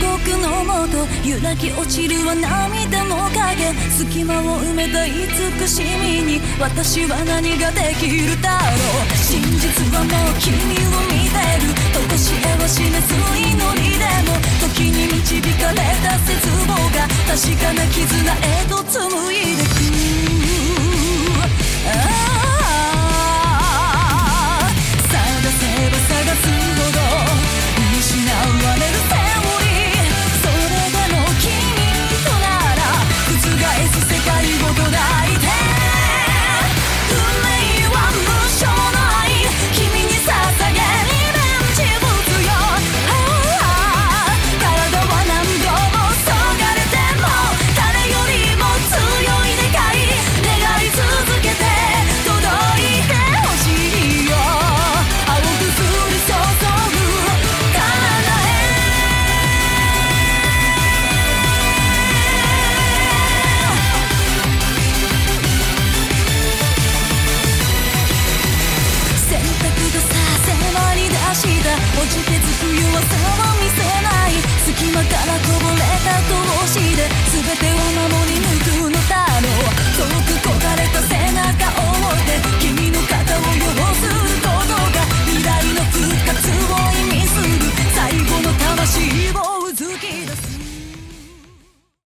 僕のもと揺らぎ落ちるは涙の影隙間を埋めた慈しみに私は何ができるだろう。真実はもう君を見てる。とこしえを示す祈りでも時に導かれた絶望が確かな絆へ。こだ